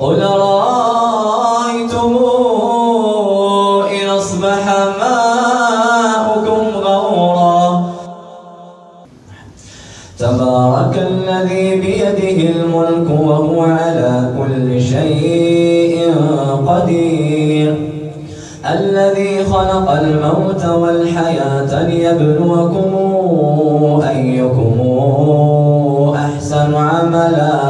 قل رأيتم إن أصبح ماؤكم غورا. تبارك الذي بيده الملك وهو على كل شيء قدير. الذي خلق الموت والحياة ليبلوكم أيكم أحسن عملا.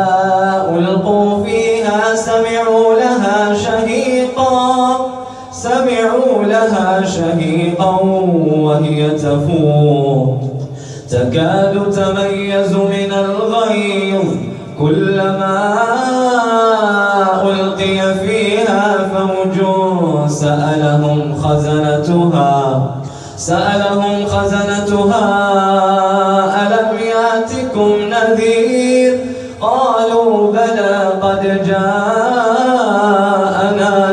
ألقي فيها فوج سألهم خزنتها. سألهم خزنتها. ألم يأتكم نذير؟ قالوا بلى قد جاءنا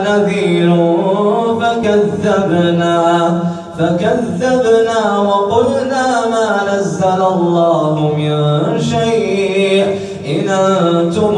نذير فكذبنا. فكذبنا وقلنا ما نزل الله من شيء. إن أنتم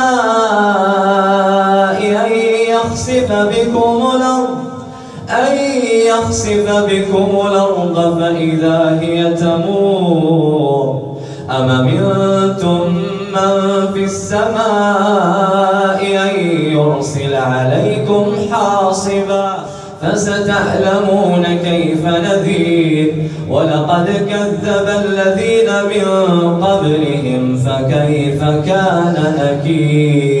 يخسف بكم الأرض أن يخسف بكم الأرض فإذا هي تمور. أم منتم من في السماء أن يرسل عليكم حاصبا؟ فستعلمون كيف نذير. ولقد كذب الذين من قبلهم فكيف كان نكير؟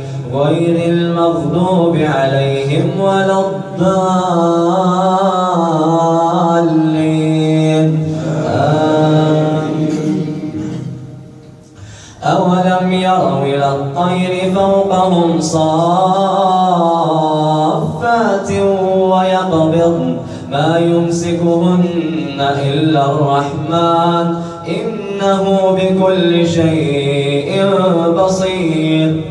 غير المغضوب عليهم ولا الضالين. أولم يروا إلى الطير فوقهم صافات ويقبضن ما يمسكهن إلا الرحمن. إنه بكل شيء بصير.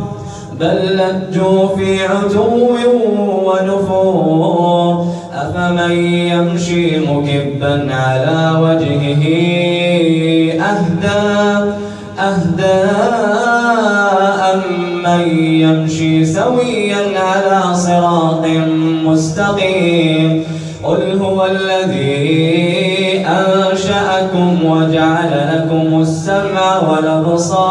بل لجوا في عتو ونفور أفمن يمشي مكبا على وجهه أهدى أهدى. أمن يمشي سويا على صراط مستقيم. قل هو الذي أنشأكم وجعل لكم السمع والأبصار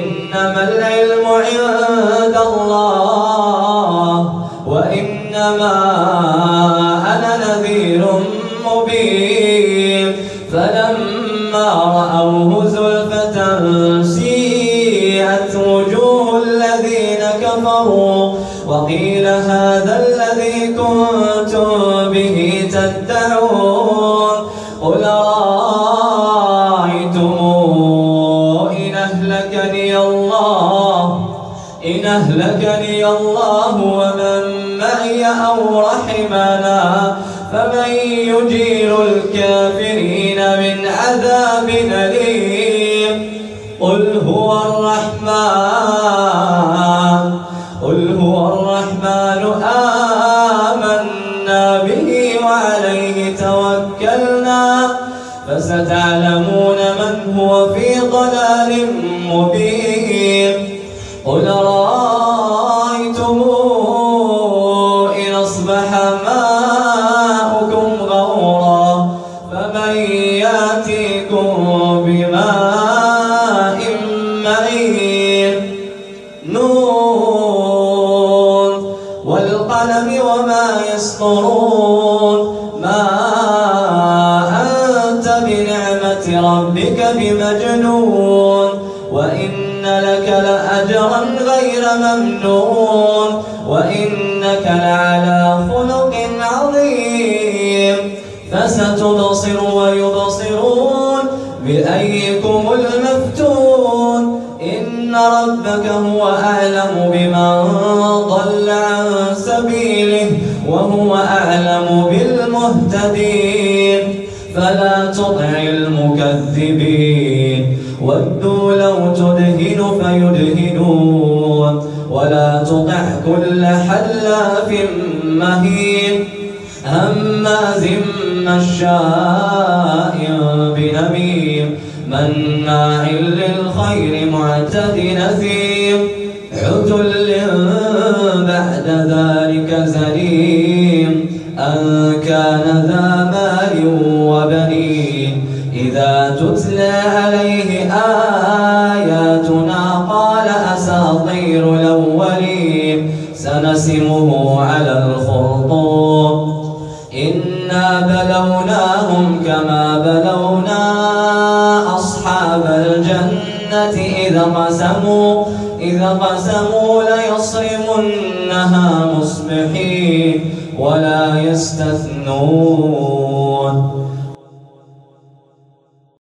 فلما رأوه زلفة سيئت وجوه الذين كفروا وقيل هذا الذي كنتم به تدعون قل رأيتم إن أهلكني الله؟ إن أهلكني الله ومن معي أو رحمنا؟ فمن يجير الكافرين قل هو الرحمن قل هو الرحمن آمنا به وعليه توكلنا فستعلمون من هو في ضلال مبين. قل رأيتم نون والقلم وما يسطرون. ما أنت بنعمة ربك بمجنون. وإن لك لأجرا غير ممنون. وإنك لعلى وهو أعلم بالمهتدين. فلا تطع المكذبين. ودوا لو تدهن فيدهنون. ولا تطع كل حلاف مهين. هماز مشاء بنميم مناع للخير معتد نثيم عتل بعد ذلك. زنيم أن كان ذا مال وبنين. إذا تتلى عليه آياتنا قال أساطير الأولين. سنسمه على الخرطوم. إنا بلوناهم كما بلونا أصحاب الجنة. إذا قسموا إذا قسموا ليصرمنها مصبحين ولا يستثنون.